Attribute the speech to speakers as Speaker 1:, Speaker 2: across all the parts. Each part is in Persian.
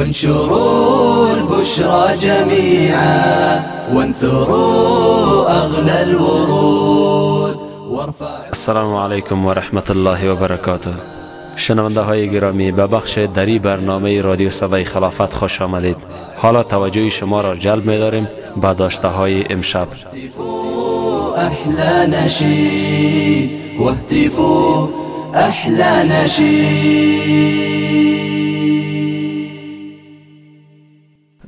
Speaker 1: انشروا البشرى جميعا وانثروا أغلى الورود.
Speaker 2: السلام علیکم و رحمت الله و برکاته شنونده های گرامی به بخش دری برنامه رادیو صدای خلافت خوش آمدید. حالا توجه شما را جلب می داریم به داشته های امشب
Speaker 1: احلى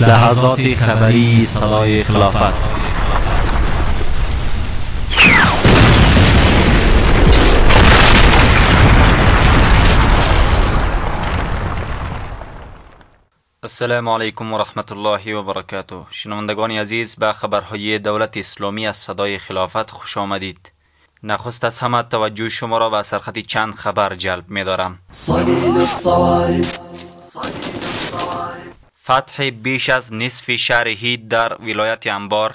Speaker 3: لحظات خبری صدای خلافت.
Speaker 4: السلام علیکم و رحمت الله و برکاته شنوندگان عزیز به خبرهای دولت اسلامی از صدای خلافت خوش آمدید. نخست از همه توجه شما را به سرخط چند خبر جلب می دارم فتح بیش از نصف شهر هید در ولایت انبار.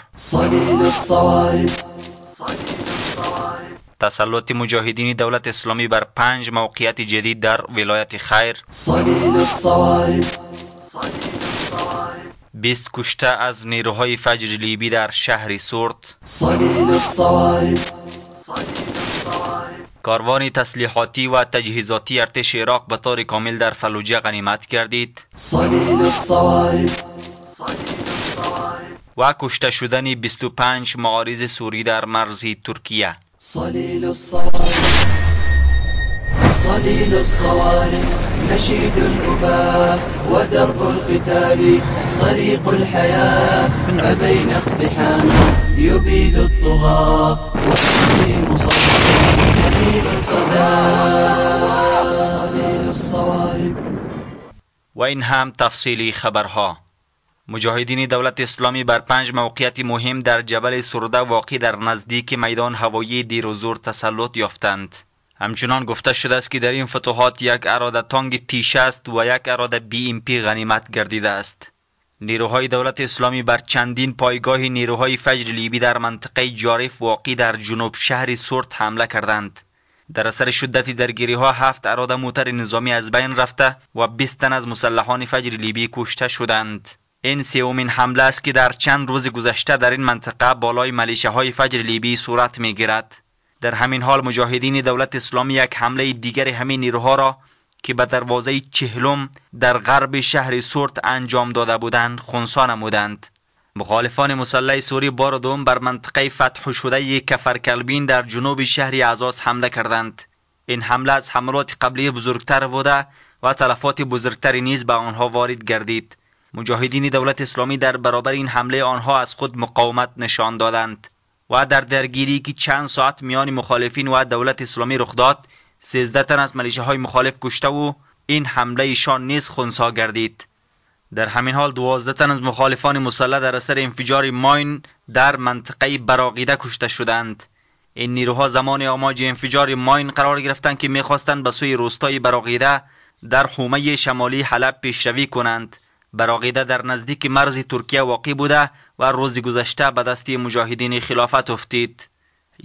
Speaker 4: تسلط مجاهدین دولت اسلامی بر پنج موقعیت جدید در ولایت خیر. بیست کشته از نیروهای فجر لیبی در شهر سورت کاروان تسلیحاتی و تجهیزاتی ارتش عراق به طور کامل در فلوجه غنیمت گردید و کشته شدن 25 معارض سوری در مرز ترکیه.
Speaker 1: صليل الصوارم نشيد الأباء ودرب القتال. طريق الحياة ما بين اقتحام. يبيد الطغاة. والتسليم صدى
Speaker 4: و این هم تفصیلی خبرها. مجاهدین دولت اسلامی بر پنج موقعیت مهم در جبل سرده واقع در نزدیک میدان هوایی دیروزور تسلط یافتند. همچنان گفته شده است که در این فتوحات یک اراده تانگ تی است و یک اراده بی ام پی غنیمت گردیده است. نیروهای دولت اسلامی بر چندین پایگاه نیروهای فجر لیبی در منطقه جارف واقع در جنوب شهر سورت حمله کردند. در اثر شدت درگیری ها هفت اراده موتر نظامی از بین رفته و 20 تن از مسلحان فجر لیبی کشته شدند. این سومین حمله است که در چند روز گذشته در این منطقه بالای ملیشه های فجر لیبی صورت می گیرد در همین حال مجاهدین دولت اسلامی یک حمله دیگر همین نیروها را که به دروازه چهلم در غرب شهر سورت انجام داده بودند خونسا نمودند. مخالفان مسلح سوری بار دوم بر منطقه فتح شده کفرکلبین در جنوب شهر عزاز حمله کردند. این حمله از حملات قبلی بزرگتر بوده و تلفات بزرگتری نیز به آنها وارد گردید. مجاهدین دولت اسلامی در برابر این حمله آنها از خود مقاومت نشان دادند و در درگیری که چند ساعت میان مخالفین و دولت اسلامی رخ داد 13 تن از ملیشه های مخالف کشته و این حمله شان نیز خونسا گردید. در همین حال 12 تن از مخالفان مسلح در اثر انفجار ماین در منطقه براقیده کشته شدند. این نیروها زمان آماج انفجار ماین قرار گرفتند که می‌خواستند به سوی روستای براقیده در حومه شمالی حلب پیشروی کنند. براقیده در نزدیک مرز ترکیه واقع بوده و روز گذشته به دستی مجاهدین خلافت افتید.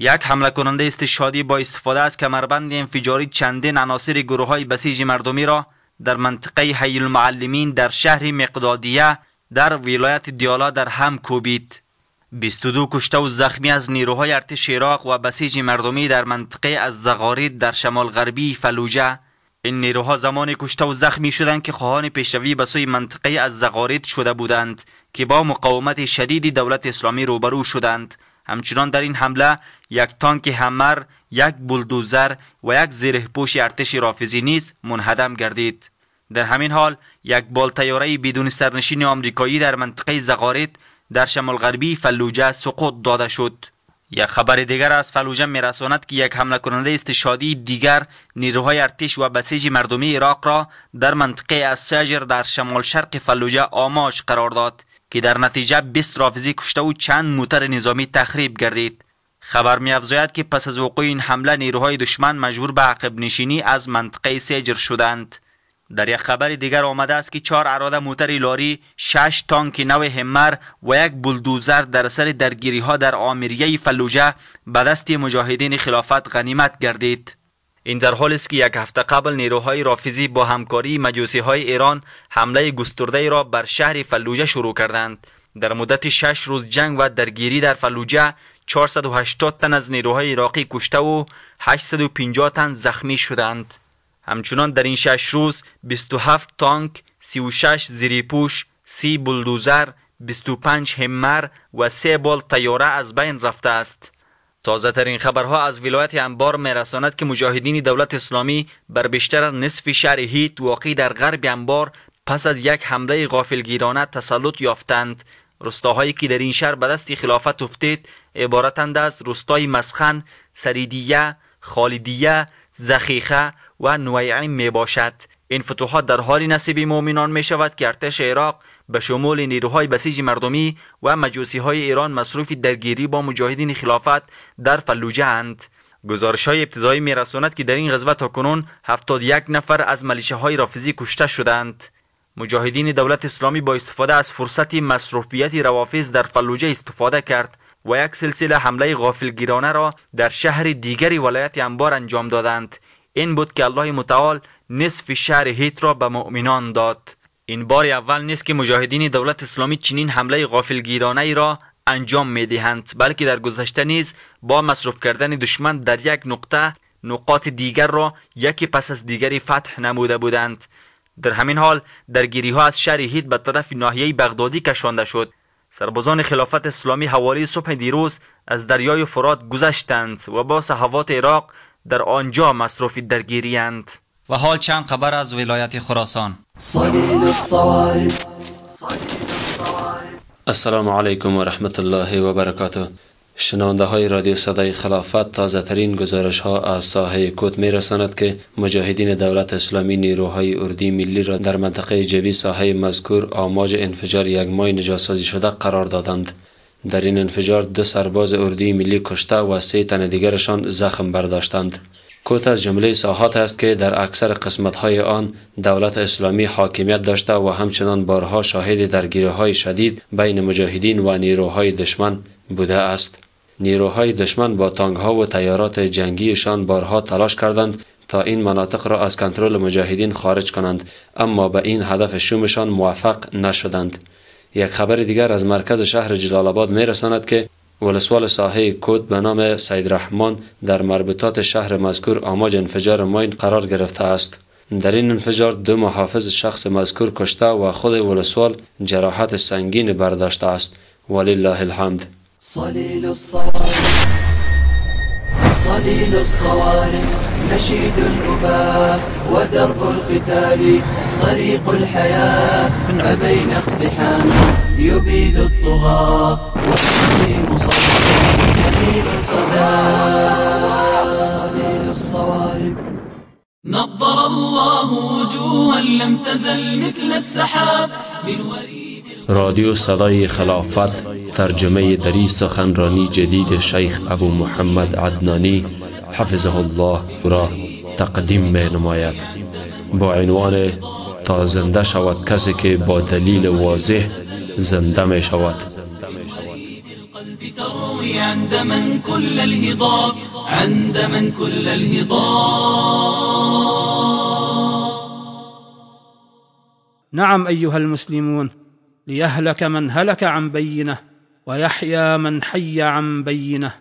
Speaker 4: یک حمله کننده استشهادی با استفاده از کمربند انفجاری چندین عناصر گروه های بسیج مردمی را در منطقه حی المعلمین در شهر مقدادیه در ولایت دیالا در هم کوبید. 22 کشته و زخمی از نیروهای ارتش عراق و بسیج مردمی در منطقه از زغارید در شمال غربی فلوجه. این نیروها زمان کشته و زخمی شدند که خواهان پیشروی به سوی منطقه از زغارید شده بودند که با مقاومت شدید دولت اسلامی روبرو شدند. همچنان در این حمله یک تانک همر یک بلدوزر و یک زیره پوش ارتش رافزی نیز منهدم گردید. در همین حال یک بالتیاره بدون سرنشین آمریکایی در منطقه زغارید در شمال غربی فلوجه سقوط داده شد. یک خبر دیگر از فلوجه میرساند که یک حمله کننده استشادی دیگر نیروهای ارتش و بسیج مردمی عراق را در منطقه از سجر در شمال شرق فلوجه آماج قرار داد که در نتیجه 20 رافضی کشته و چند موتر نظامی تخریب گردید. خبر می افزاید که پس از وقوع این حمله نیروهای دشمن مجبور به عقب نشینی از منطقه سیجر شدند در یک خبر دیگر آمده است که چهار اراده موتر لاری، شش تانک نو همر و یک بلدوزر در اثر درگیری ها در آمریه فلوجه به دست مجاهدین خلافت غنیمت گردید. این در حال است که یک هفته قبل نیروهای رافیزی با همکاری مجوسی های ایران حمله گسترده را بر شهر فلوجه شروع کردند. در مدت شش روز جنگ و درگیری در فلوجه 480 تن از نیروهای عراقی کشته و 850 تن زخمی شدند. همچنان در این شش روز 27 تانک، 36 زیریپوش، 30 بلدوزر، 25 همر و 3 بال تیاره از بین رفته است. تازه ترین خبرها از ولایت انبار میرساند که مجاهدین دولت اسلامی بر بیشتر از نصف شهر هیت واقع در غرب انبار پس از یک حمله غافلگیرانه تسلط یافتند رستاهایی که در این شهر به دست خلافت افتید عبارتند از رستای مسخن، سریدیه، خالدیه، زخیخه و نویعه می باشد این فتوحات در حالی نصیب مؤمنان می شود که ارتش عراق به شمول نیروهای بسیج مردمی و مجوسی های ایران مصروف درگیری با مجاهدین خلافت در فلوجه اند. گزارش های ابتدایی می رسوند که در این غزوه تا کنون 71 نفر از ملیشه های رافضی کشته شدند. مجاهدین دولت اسلامی با استفاده از فرصت مصروفیت روافض در فلوجه استفاده کرد. و یک سلسله حمله غافلگیرانه را در شهر دیگری ولایت انبار انجام دادند. این بود که الله متعال نصف شهر هیت را به مؤمنان داد. این بار اول نیست که مجاهدین دولت اسلامی چنین حمله غافلگیرانه را انجام می دهند بلکه در گذشته نیز با مصروف کردن دشمن در یک نقطه نقاط دیگر را یکی پس از دیگری فتح نموده بودند. در همین حال درگیری ها از شهر هیت به طرف ناحیه بغدادی کشانده شد. سربازان خلافت اسلامی حوالی صبح دیروز از دریای فرات گذشتند و با صحوات عراق در آنجا مصروف درگیریند
Speaker 5: و حال چند خبر از ولایت خراسان؟
Speaker 2: السلام علیکم و رحمت الله و برکاته. شنونده های رادیو صدای خلافت تازه ترین گزارش ها از ساحه کوت می رساند که مجاهدین دولت اسلامی نیروهای اردی ملی را در منطقه جبی ساحه مذکور آماج انفجار یک مای نجاسازی شده قرار دادند. در این انفجار دو سرباز اردی ملی کشته و سه تن دیگرشان زخم برداشتند. کوت از جمله ساحات است که در اکثر قسمت های آن دولت اسلامی حاکمیت داشته و همچنان بارها شاهد درگیری های شدید بین مجاهدین و نیروهای دشمن بوده است. نیروهای دشمن با تانگ ها و تیارات جنگیشان بارها تلاش کردند تا این مناطق را از کنترل مجاهدین خارج کنند اما به این هدف شومشان موفق نشدند. یک خبر دیگر از مرکز شهر جلال آباد می رساند که ولسوال ساحه کود به نام سید رحمان در مربوطات شهر مذکور آماج انفجار ماین قرار گرفته است. در این انفجار دو محافظ شخص مذکور کشته و خود ولسوال جراحت سنگین برداشته است. ولله الحمد.
Speaker 1: صليل الصوارم صليل الصوارم نشيد الأباء ودرب القتال. طريق الحياة ما بين اقتحام. يبيد الطغاة والسليم صدى جميل صدى صليل الصوارم
Speaker 6: نظر الله وجوها لم تزل مثل السحاب. بالوريد
Speaker 2: رادیو صدای خلافت ترجمه دری سخنرانی جدید شیخ ابو محمد عدنانی حفظه الله را تقدیم می نماید. با عنوان تا زنده شود کسی که با دلیل واضح زنده می شود.
Speaker 7: نعم ايها المسلمون ليهلك من هلك عن بينة ويحيى من حي عن بينة.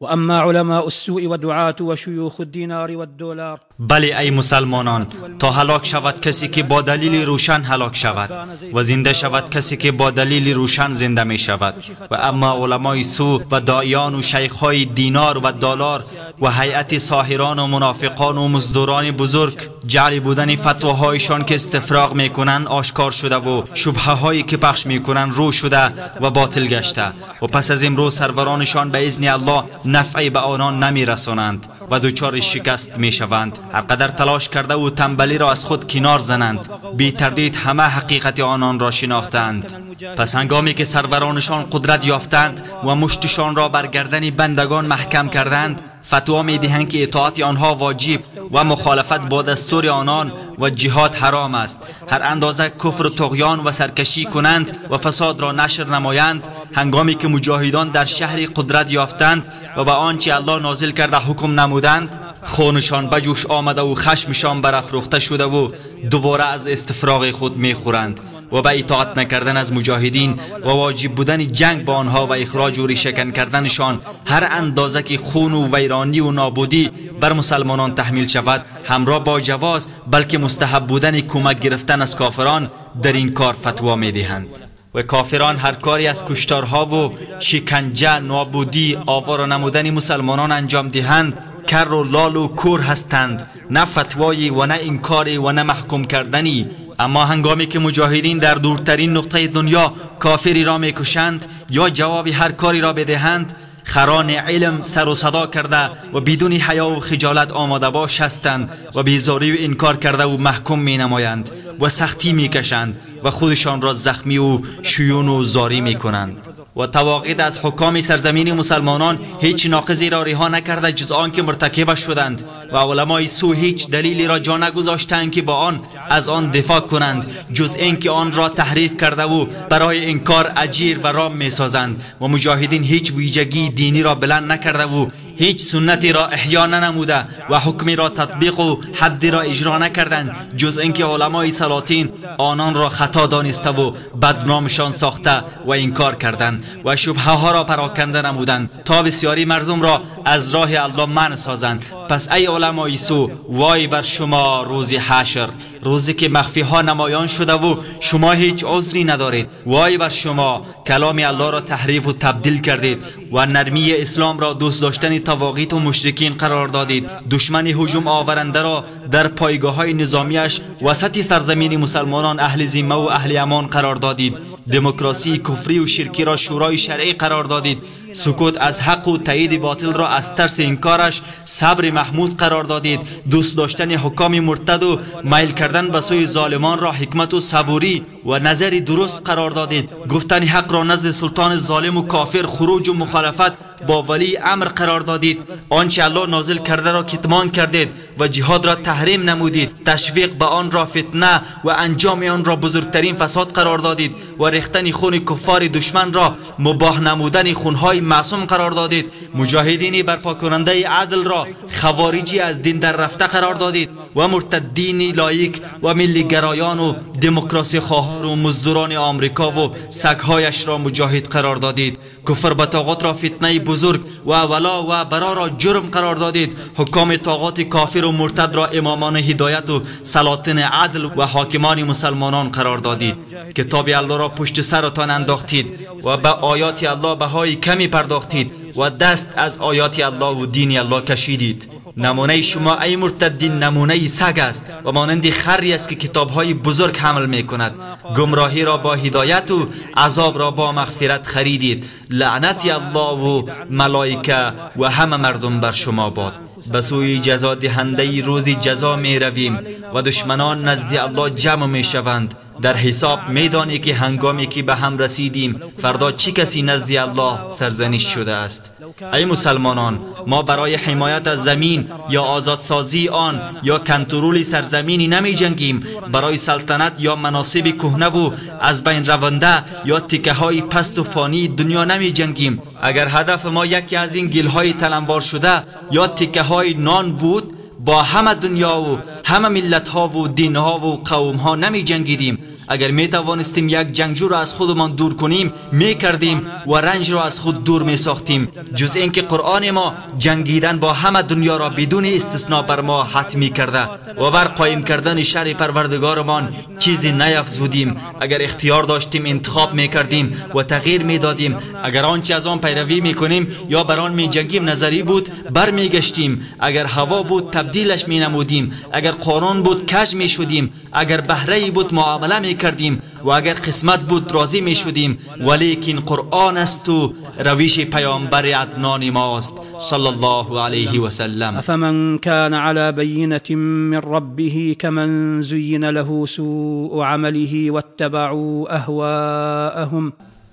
Speaker 7: وأما علماء السوء ودعاة وشيوخ الدينار والدولار
Speaker 5: بله ای مسلمانان تا هلاک شود کسی که با دلیل روشن هلاک شود و زنده شود کسی که با دلیل روشن زنده می شود. و اما علمای سو و دایان و های دینار و دلار و هیئت ساحران و منافقان و مزدوران بزرگ جعل بودن فتواهایشان که استفراغ می‌کنند آشکار شده و شبهه هایی که پخش می‌کنند رو شده و باطل گشته. و پس از امروز سرورانشان به اذن الله نفعی به آنان نمی رسانند. و دچار شکست می شوند هر قدر تلاش کرده و تنبلی را از خود کنار زنند. بی تردید همه حقیقت آنان را شناختند.
Speaker 4: پس هنگامی که سرورانشان قدرت یافتند و مشتشان را بر گردن بندگان محکم کردند فتوا می دهند که اطاعت آنها واجب و مخالفت با دستور آنان و جهاد حرام است. هر اندازه کفر و تغیان و سرکشی کنند و فساد را نشر نمایند هنگامی که مجاهدان در شهر قدرت یافتند و به آنچه الله نازل کرده حکم نمودند خونشان بجوش آمده و خشمشان برافروخته شده و دوباره از استفراغ خود می‌خورند و به اطاعت نکردن از مجاهدین و واجب بودن جنگ با آنها و اخراج و ریشکن کردنشان هر اندازه که خون و ویرانی و نابودی بر مسلمانان تحمیل شود همراه با جواز بلکه مستحب بودن کمک گرفتن از کافران در این کار فتوا می دهند و کافران هر کاری از کشتارها و شکنجه نابودی آوار نمودن مسلمانان انجام دهند کر و لال و کور هستند. نه فتوایی و نه انکاری و نه محکوم کردنی. اما هنگامی که مجاهدین در دورترین نقطه دنیا کافری را می‌کشند یا جواب هر کاری را بدهند خران علم سر و صدا کرده و بدون حیا و خجالت آماده باش هستند و بیزاری و انکار کرده و محکوم می نمایند و سختی می کشند و خودشان را زخمی و شیون و زاری می کنند. و تواقید از حکام سرزمین مسلمانان هیچ ناقضی را رها نکرده جز آنکه مرتکب شدند و علمای سو هیچ دلیلی را جا نگذاشتند که با آن از آن دفاع کنند جز اینکه آن را تحریف کرده و برای انکار اجیر و رام می سازند و مجاهدین هیچ ویژگی دینی را بلند نکرده و هیچ سنتی را احیا ننموده و حکمی را تطبیق و حدی را اجرا نکردند جز اینکه علمای سلاطین آنان را خطا دانسته و بدنامشان ساخته و انکار کردند و شبهه ها را پراکنده نمودند تا بسیاری مردم را از راه الله من سازند. پس ای علمای سو وای بر شما روز حشر. روزی که مخفی ها نمایان شده و شما هیچ عذری ندارید. وای بر شما کلام الله را تحریف و تبدیل کردید و نرمی اسلام را دوست داشتن تواقیت و مشرکین قرار دادید. دشمن هجوم آورنده را در پایگاه های نظامیش وسط سرزمین مسلمانان اهل ذمه و اهل امان قرار دادید. دموکراسی کفری و شرکی را شورای شرعی قرار دادید. سکوت از حق و تایید باطل را از ترس انکارش صبر محمود قرار دادید. دوست داشتن حکام مرتد و میل کردن به سوی ظالمان را حکمت و صبوری و نظری درست قرار دادید. گفتن حق را نزد سلطان ظالم و کافر خروج و مخالفت با ولی امر قرار دادید. آنچه الله نازل کرده را کتمان کردید و جهاد را تحریم نمودید. تشویق به آن را فتنه و انجام آن را بزرگترین فساد قرار دادید و ریختن خون کفار دشمن را مباح نمودن خونهای معصوم قرار دادید. مجاهدین برپا کننده عدل را خوارجی از دین در رفته قرار دادید و مرتدین لایک و ملی گرایان و دموکراسی خواهان و مزدوران آمریکا و سگهایش را مجاهد قرار دادید. کفر به را فتنه بزرگ و ولا و برا را جرم قرار دادید. حکام طاغات کافر و مرتد را امامان هدایت و سلاطین عدل و حاکمان مسلمانان قرار دادید. کتاب الله را پشت سرتان انداختید و به آیات الله بهای کمی پرداختید و دست از آیات الله و دین الله کشیدید. نمونه شما ای مرتدین نمونه سگ است و مانند خری است که کتاب های بزرگ حمل می کند گمراهی را با هدایت و عذاب را با مغفرت خریدید. لعنت الله و ملائکه و همه مردم بر شما باد. به سوی جزا دهنده روز جزا می رویم و دشمنان نزد الله جمع می شوند در حساب میدانی که هنگامی که به هم رسیدیم فردا چی کسی نزد الله سرزنش شده است؟ ای مسلمانان ما برای حمایت از زمین یا آزادسازی آن یا کنترول سرزمینی نمی جنگیم برای سلطنت یا مناسب کهنه و از بین رونده یا تکه های پست و فانی دنیا نمی جنگیم اگر هدف ما یکی از این گل های تلمبار شده یا تکه های نان بود با همه دنیا و همه ملت ها و دین ها و قوم ها نمی جنگیدیم اگر می توانستیم یک جنگجو را از خودمان دور کنیم می کردیم و رنج را از خود دور می ساختیم جز اینکه قرآن ما جنگیدن با همه دنیا را بدون استثناء بر ما حتمی کرده و بر قایم کردن شر پروردگارمان چیزی نیفزودیم اگر اختیار داشتیم انتخاب می کردیم و تغییر می دادیم اگر آنچه از آن پیروی می کنیم یا بر آن می جنگیم نظری بود بر می گشتیم اگر هوا بود تبدیلش می نمودیم اگر قانون بود کج می شدیم اگر بهره بود معامله می کردیم و اگر قسمت بود راضی می شدیم ولیکن قرآن است و رویش پیامبر عدنان ماست. صلی الله علیه و سلم.
Speaker 7: افمن كان على بينه من ربه كمن زين له سوء عمله واتبعوا اهواءهم.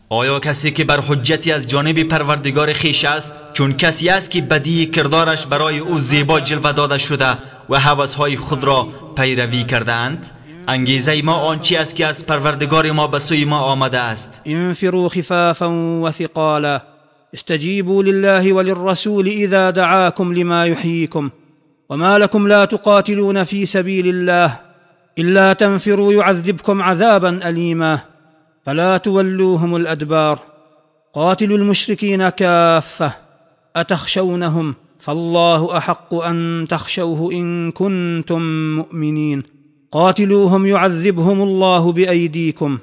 Speaker 4: آیا کسی که بر حجتی از جانب پروردگار خیش است؟ چون کسی است که بدی کردارش برای او زیبا جلوه داده شده و حوثهای خود را پیروی کرده اند انگیزه ما آنچی است که از پروردگار ما به سوی ما آمده است؟
Speaker 7: انفروا خفافا وثقالا. استجيبوا لله وللرسول اذا دعاكم لما يحييكم وما لكم لا تقاتلون في سبيل الله الا تنفروا يعذبكم عذابا اليما فلا تولوهم الادبار. قاتلوا المشركين كافه اتخشونهم فالله احق ان تخشوه ان كنتم مؤمنين قاتلوهم يعذبهم الله بأيديكم.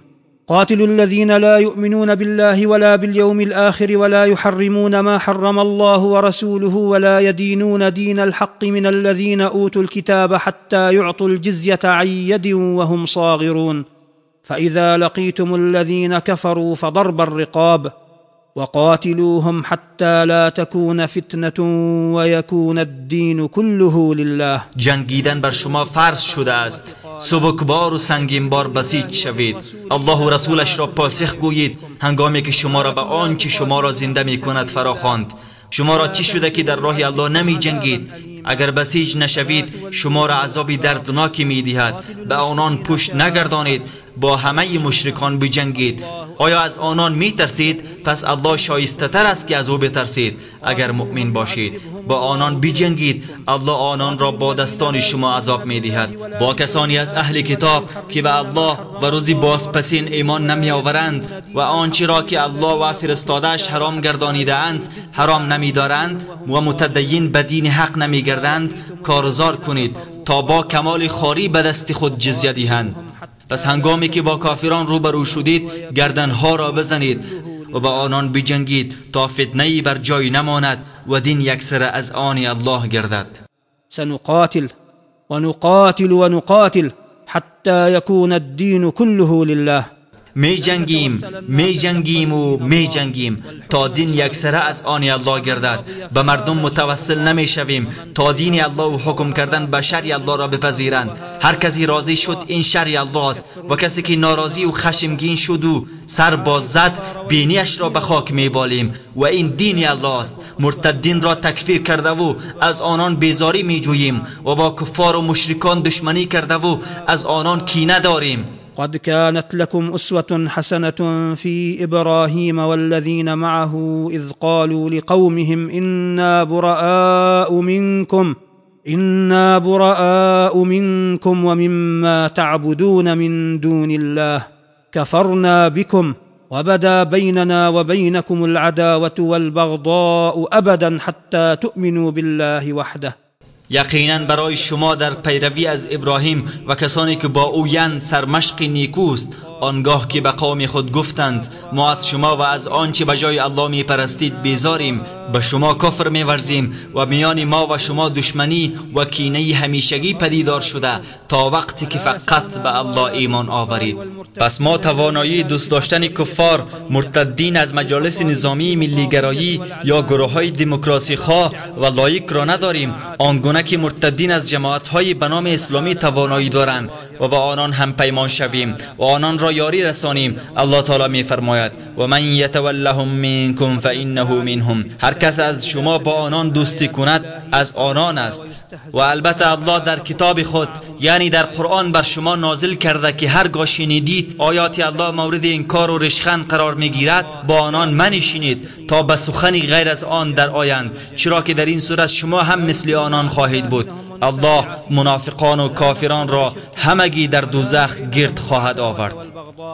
Speaker 7: قاتلوا الذين لا يؤمنون بالله ولا باليوم الآخر ولا يحرمون ما حرم الله ورسوله ولا يدينون دين الحق من الذين أوتوا الكتاب حتى يعطوا الجزية عن يد وهم صاغرون. فإذا لقيتم الذين كفروا فضرب الرقاب. وقاتلوهم حتى لا تكون فتنه ويكون الدين كله لله.
Speaker 4: جنگیدن بر شما فرض شده است. سبکبار و سنگینبار بسیج شوید. الله و رسولش را پاسخ گویید. هنگامی که شما را به آنچه شما را زنده می کند فراخواند. شما را چی شده که در راه الله نمی جنگید؟ اگر بسیج نشوید شما را عذابی دردناکی می دهد. به آنان پشت نگردانید. با همه مشرکان بجنگید. آیا از آنان می ترسید پس الله شایسته تر است که از او بترسید. اگر مؤمن باشید با آنان بجنگید. الله آنان را با دستان شما عذاب می دهد با کسانی از اهل کتاب که به الله و روزی بازپسین ایمان نمی آورند و آنچه را که الله و فرستادش حرام گردانیده اند حرام نمی دارند و متدین به دین حق نمی گردند کارزار کنید تا با کمال خاری به دست خود جزیه دهند. پس هنگامی که با کافران روبرو شدید گردنها را بزنید و با آنان بجنگید تا فتنه بر جای نماند و دین یکسره از آن الله گردد.
Speaker 7: سنقاتل ونقاتل ونقاتل حتى يكون الدين كله لله.
Speaker 4: می جنگیم می جنگیم و می جنگیم تا دین یکسره از آن الله گردد. به مردم متوسل نمی شویم تا دین الله و حکم کردن به شرع الله را بپذیرند. هر کسی راضی شد این شرع الله است. و کسی که ناراضی و خشمگین شد و سر باز زد بینیش را به خاک می بالیم و این دین الله است. مرتدین را تکفیر کرده و از آنان بیزاری می جوییم و با کفار و مشرکان دشمنی کرده و از آنان کینه داریم.
Speaker 7: قد كانت لكم أسوة حسنة في إبراهيم والذين معه إذ قالوا لقومهم إنا براء منكم إنا براء منكم ومما تعبدون من دون الله كفرنا بكم وبدا بيننا وبينكم العداوة والبغضاء أبدا حتى تؤمنوا بالله وحده.
Speaker 4: یقینا برای شما در پیروی از ابراهیم و کسانی که با او یند سرمشق نیکوست آنگاه که به قوم خود گفتند ما از شما و از آنچه به جای الله می پرستید بیزاریم. به شما کفر می ورزیم و میان ما و شما دشمنی و کینه همیشگی پدیدار شده تا وقتی که فقط به الله ایمان آورید. پس ما توانایی دوست داشتن کفار مرتدین از مجالس نظامی ملیگرایی یا گروه های دموکراسی خواه و لایک را نداریم. آنگونه که مرتدین از جماعت های به اسلامی توانایی دارند و با آنان هم پیمان شویم و آنان را یاری رسانیم. الله تعالی می فرماید و من یتولهم منکم فانه منهم. هر کس از شما با آنان دوستی کند از آنان است. و البته الله در کتاب خود یعنی در قرآن بر شما نازل کرده که هرگاه شنیدید آیات الله مورد انکار و رشخند قرار می‌گیرد با آنان منشینید تا به سخنی غیر از آن در آیند چرا که در این صورت شما هم مثل آنان خواهید بود. الله منافقان و کافران را همگی در دوزخ گرد خواهد آورد.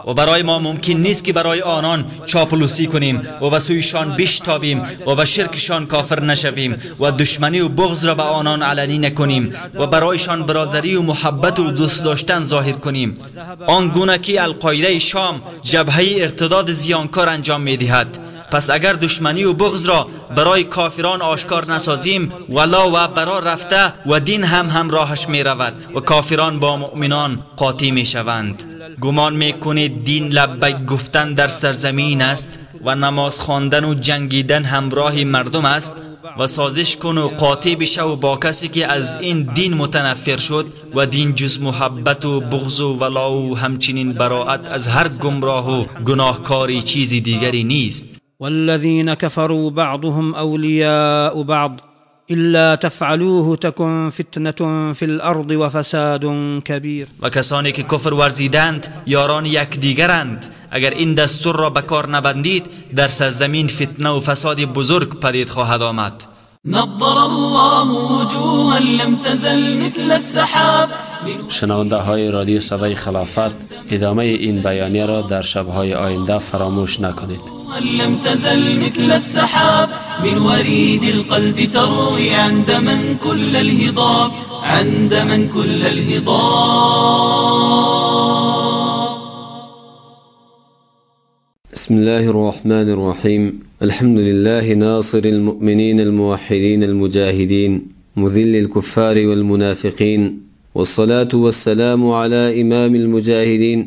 Speaker 4: و برای ما ممکن نیست که برای آنان چاپلوسی کنیم و به سویشان بشتابیم و به شرکشان کافر نشویم و دشمنی و بغض را به آنان علنی نکنیم و برایشان برادری و محبت و دوست داشتن ظاهر کنیم. آنگونه که القاعده شام جبهه ارتداد زیانکار انجام می‌دهد. پس اگر دشمنی و بغض را برای کافران آشکار نسازیم ولا و برا رفته و دین هم همراهش می رود و کافران با مؤمنان قاطی می شوند گمان می کنید دین لبک گفتن در سرزمین است و نماز خواندن و جنگیدن همراه مردم است و سازش کن و قاطع بشه و با کسی که از این دین متنفر شد و دین جز محبت و بغض و ولا و همچنین براعت از هر گمراه و گناهکاری چیزی دیگری نیست.
Speaker 7: والذين كفروا بعضهم أولياء بعض إلا تفعلوه تكن فتنة في الأرض وفساد كبير.
Speaker 4: و کسانی که کفر ورزیدند اگر این دستور را به کار نبندید در سرزمین فتنه و فساد بزرگ پدید خواهد آمد.
Speaker 6: نظر الله وجوها لم تزل مثل السحاب.
Speaker 2: شنونده های رادیو صدای خلافت ادامه این بیانیه را در شبهای آینده فراموش نکنید.
Speaker 6: لم تزل مثل السحاب. من وريد القلب تروي عند من كل الهضاب. عند من كل الهضاب.
Speaker 8: بسم الله الرحمن الرحيم. الحمد لله ناصر المؤمنين الموحدين المجاهدين مذل الكفار والمنافقين والصلاة والسلام على إمام المجاهدين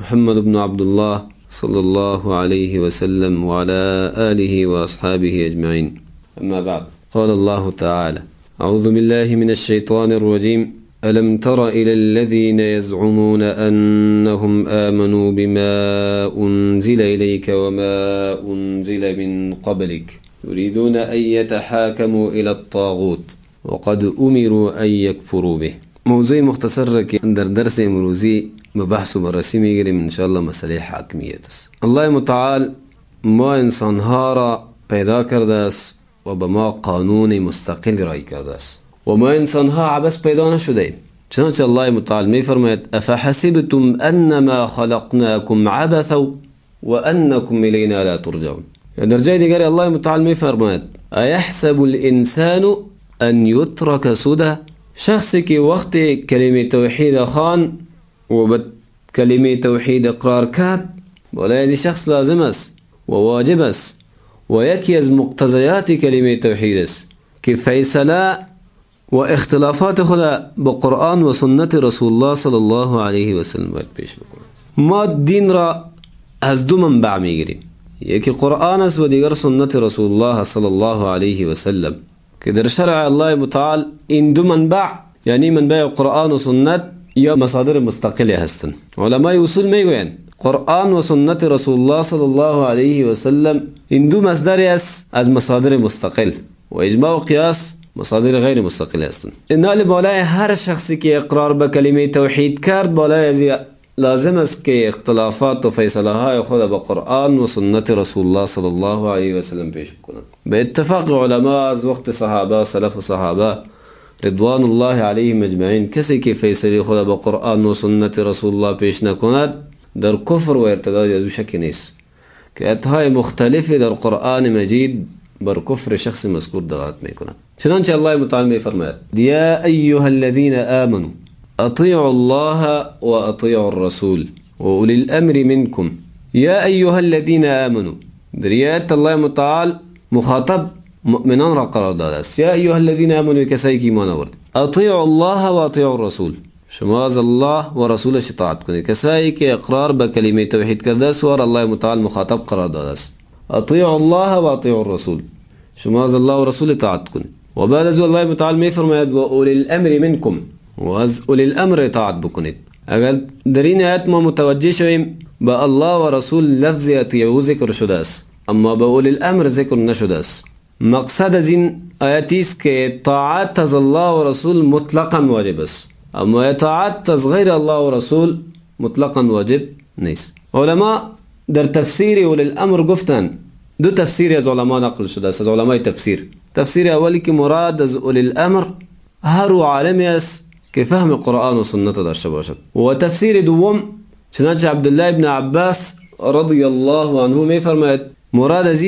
Speaker 8: محمد بن عبد الله صلى الله عليه وسلم وعلى آله وأصحابه أجمعين. أما بعد قال الله تعالى أعوذ بالله من الشيطان الرجيم. ألم تر إلى الذين يزعمون أنهم آمنوا بما أنزل إليك وما أنزل من قبلك؟ يريدون أن يتحاكموا إلى الطاغوت وقد أمروا أن يكفروا به. موضوع مختصر در درس امروزی به بحث و بررسی میگیریم انشاءالله مسئله حاکمیت است الله متعال ما انسانها را پیدا کرده است و به ما قانون مستقل رأی کرده است و ما انسانها عبس پیدا نشده چنانچه الله متعال می فرماید أفحسبتم أنما خلقناكم عبثا وأنكم الینا لا ترجعون. در جای دیگر الله متعال می فرماید ایحسب الإنسان أن یترک سدى؟ شخصی که وقت کلمه توحید خان و به کلمه توحید اقرار کرد بالای شخص لازم است و واجب است و یکی از مقتضیات کلمه توحید است که فیصله و اختلافات خود به قرآن و سنت رسول الله صلی الله علیه و سلم باید پیش بکنیم ما دین را از دو منبع میگیریم. یکی قرآن است و دیگر سنت رسول الله صلی الله علیه و سلم که در شرع الله متعال این دو منبع یعنی منبع قرآن و سنت یا مصادر مستقله هستند. علمای اصول میگویند قرآن و سنت رسول الله صلی الله علیه و سلم این دو مصدری است از مصادر مستقل و اجماع و قیاس مصادر غیر مستقل هستند انال بالای هر شخصی که إقرار به کلمه توحید کرد بالای از لازم است که اختلافات و فیصله های خود با قرآن و سنت رسول الله صلی الله علیه و سلم پیش کنند به اتفاق علما از وقت صحابه سلف و صحابه رضوان الله علیهم اجمعین کسی که فیصله خود با قرآن و سنت رسول الله پیش نکند در کفر و ارتداد یدو شک نیست. که اتهای مختلفی در قرآن مجید بر کفر شخص مذکور دلالت میکند. چنانچه الله متعال میفرماید یا ایها الذین آمنوا اطیعوا الله و اطیعوا الرسول و اولی الأمر منکم یا ایها الذین آمنوا در الله متعال مخاطب مؤمنان را قرار داده است یا ایها الذين آمنوا کسایی که ایمان آورد اطیعوا الله و اطیعوا الرسول. شما از الله و رسولش اطاعت کنید کسایی که إقرار به کلمه توحید کرده است الله متعال مخاطب قرار داده است الله و اطیعوا الرسول. شما از الله و رسول اطاعت کنید و بعد از الله متعال می فرماید و اولی الأمر منکم و از اولی الأمر اطاعت بکنید اگر در این آیت ما متوجه شویم به الله و رسول لفظ اطیعو ذکر شده است أما به اولی الأمر ذکر نشده است مقصد از این آیتی طاعت از الله و رسول مطلقا واجب أما اطاعت از غیر الله و رسول مطلقا واجب نیست علما در تفسیر اولی الأمر گفتن. دو تفسیر از علما نقل از علمای تفسیر تفسیر اولی که مراد از اولی الأمر. هر عالمی است که فهم قرآن و سنت داشته باشد و تفسیر دوم چنانچه عبدالله ابن عباس رضی الله عنه می فرماید مراد از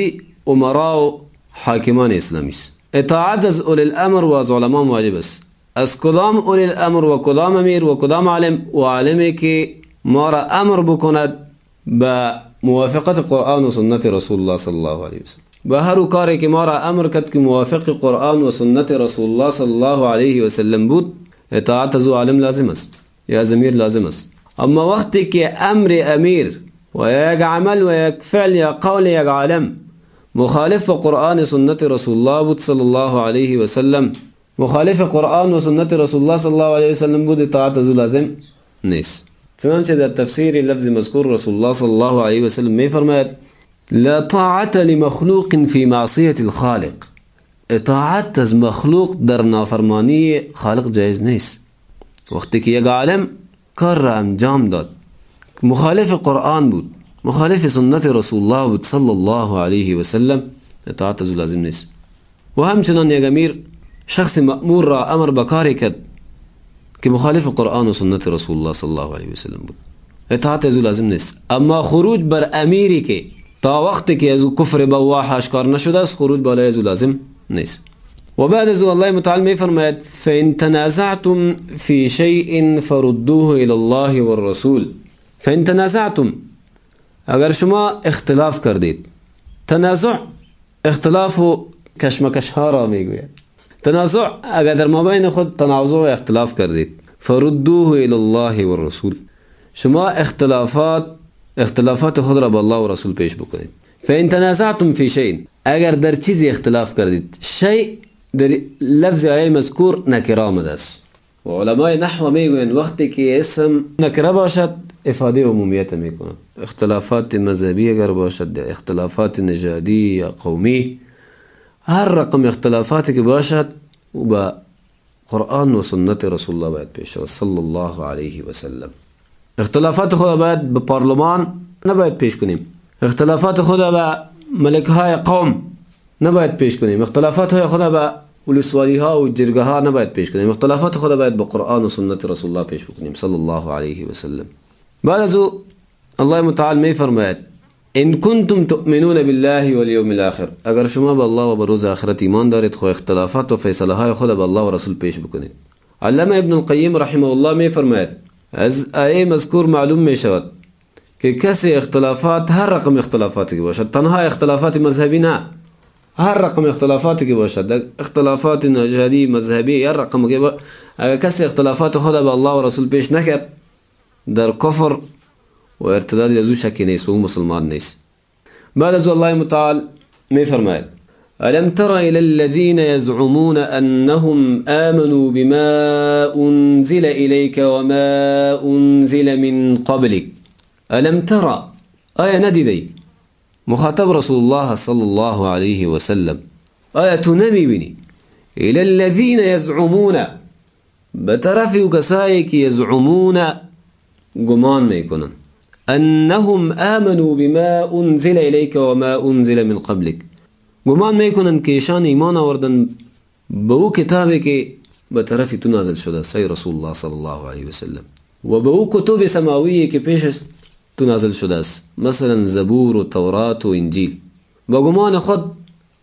Speaker 8: امرا و حاکمان اسلامی است إطاعت از اولی الأمر و از علما واجب است. از کدام اولی الأمر و کدام امیر و کدام عالم و عالمی که ما را أمر بکند به موافقت قرآن و سنت رسول الله صلی الله علیه وسلم به هر کاری که ما را أمر کرد که موافق قرآن و سنت رسول الله صلی الله علیه وسلم بود. اطاعت از عالم لازم است یا از امیر لازم است أما وقتی که أمر امیر و یک عمل و یک فعل یا قول یک عالم. مخالف قرآن سنت رسول الله بود صلی الله علیه و سلم مخالف قرآن و سنت رسول الله صلی الله علیه و سلم بود اطاعت از لازم نیست چنانچه در تفسیر لفظ مذکور رسول الله صلی الله علیه و سلم می فرماید لا طاعت لمخلوق فی معصیت الخالق. اطاعت از مخلوق در نافرمانی خالق جایز نیست. وقتی که یک عالم کار را انجام داد مخالف قرآن بود مخالف سنت رسول الله بود صلی الله علیه و سلم از لازم نیست. و همچنان یک امیر شخص مأمور را أمر بکاری کرد که مخالف قرآن و سنت رسول الله صلی الله علیه و سلم بود. اطاعت از لازم نیست. اما خروج بر امیری که تا وقتی که از کفر بواح اشکار نشده است خروج بالای از لازم نیست. و بعد از الله متعال می فرماید فإن تنازعتم في شيء فردوه إلى الله والرسول فإن تنازعتم اگر شما اختلاف کردید تنازع اختلاف و کشمکش ها را میگوید. تنازع اگر در مابین خود تنازع و اختلاف کردید فردوه إلى الله والرسول شما اختلافات اختلافات خود را با الله و رسول پیش بکنید. فإن تنازعتم في شيء اگر در چیزی اختلاف کردید شیء در لفظ آیه مذکور نکره آمده است. و علمای نحو میگویند وقتی که اسم نکره باشد افاده عمومیت میکند اختلافات مذهبی اگر باشد اختلافات نژادی یا قومی هر رقم اختلافاتی که باشد و با قرآن و سنت رسول الله باید پیش صلی الله علیه و سلم. اختلافات خود باید به پارلمان نباید پیش کنیم. اختلافات خود به ملک های قوم نباید پیش کنیم. اختلافات های خود به ولسوالی ها و جرگه ها نباید پیش کنیم. اختلافات خود باید به قرآن و سنت رسول الله پیش بکنیم. صلی الله علیه و سلم. بعد از أو الله متعال می فرماید ان کنتم تؤمنون بالله والیوم الآخر. اگر شما به الله و به روز آخرت ایمان دارید خو اختلافات و فیصله های خود به الله و رسول پیش بکنید. علامه ابن القیم رحمه الله می فرماید از آیه مذکور معلوم می شود که کسی اختلافات هر رقم اختلافاتی که باشد تنها اختلافات مذهبی نه هر رقم اختلافاتی که باشد اختلافات نژادی مذهبی هر رقم که اگر کسی اختلافات خود به الله و رسول پیش نکرد در کفر و ارتداد از أو شکی نیست و مسلمان نیست. بعد از الله متعال می فرماید ألم تر إلى الذين يزعمون أنهم آمنوا بما أنزل إليك وما أنزل من قبلك؟ ألم ترى آية نديدي. مخاطب رسول الله صلى الله عليه وسلم. آية نمي بني. إلى الذين يزعمون. بطرف كسايك يزعمون. قمان ميكونن. أنهم آمنوا بما أنزل إليك وما أنزل من قبلك. گمان می‌کنند که ایشان ایمان آوردن به او کتابی که به طرف تو نازل شده سی رسول الله صلی الله علیه وسلم. و به او کتب سماویه که پیش تو نازل شده است. مثلا زبور و تورات و انجیل. با گمان خود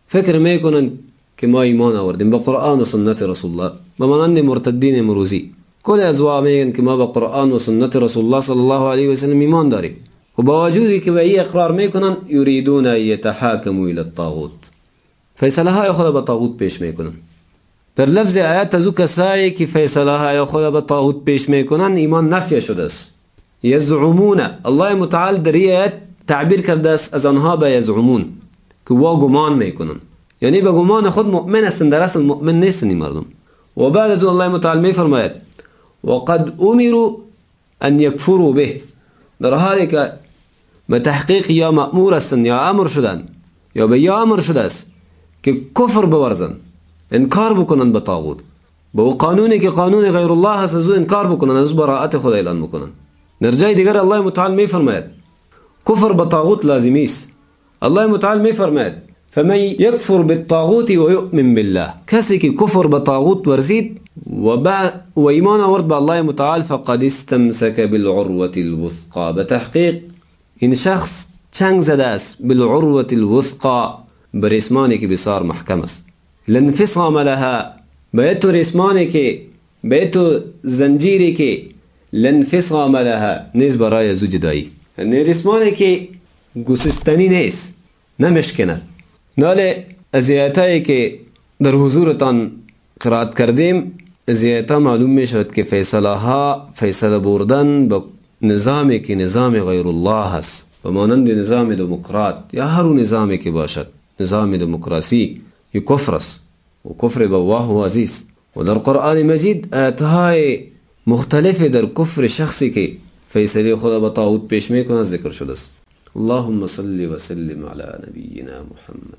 Speaker 8: فکر می‌کنند که ما ایمان آوردیم. به قرآن و سنت رسول الله. به مانند مرتدین امروزی. کل ازوا میگن که ما به قرآن و سنت رسول الله صلی الله علیه وسلم ایمان داریم. و با وجودی که به اقرار می‌کنن یریدون یتحاکموا الى الطاغوت. فیصله های خود به طاغوت پیش می‌کنن. در لفظ آیات از او کسایی که فیصله های خود به طاغوت پیش می‌کنن ایمان نفی شده است. یزعمون. الله متعال در تعبیر کرده است از آنها به یزعمون که وا گمان می‌کنن. یعنی به گمان خود مؤمن هستند در اصل مؤمن نیستن این مردم. و بعد از الله متعال میفرماید وقد امروا ان يكفروا به. در حالی که به تحقیق یا مأمور هستند یا أمر شدن یا به یا أمر شده است که کفر بورزن انکار بکنن به طاغوت. به قانونی که قانون غیر الله هست از انکار بکنن از براءت خود اعلان بکنن. در جای دیگر الله متعال می فرماید کفر به طاغوت لازمی است. الله متعال می فرماید فمن يكفر بالطاغوت ويؤمن بالله. کسی که کفر به طاغوت ورزید و بعد و ایمان آورد به الله متعال فقد استمسك بالعروة الوثقى. به تحقیق این شخص چنگ زده است بالعروة الوثقى برسمانی که بسیار محکم است. لنفصام لها به تو رسمانی که به تو زنجیری که لنفصام لها نیز برای زو جدایی. یعنی رسمانی که گسستنی نیست نمشکند ناله ازیاتایی که در حضورتان قرائت کردیم. ازیاتا معلوم می شود که فیصله ها فیصله بردن به نظامی که نظام غیر الله هست و مانند نظام دموکرات یا هر نظامی که باشد نظام دموکراسی یه کفر است و کفر به الله و عزیز و در قرآن مجید آیتهای مختلف در کفر شخصی که فیصله خدا به طاغوت پیش میکنه ذکر شده است اللهم صل و سلم علی نبینا محمد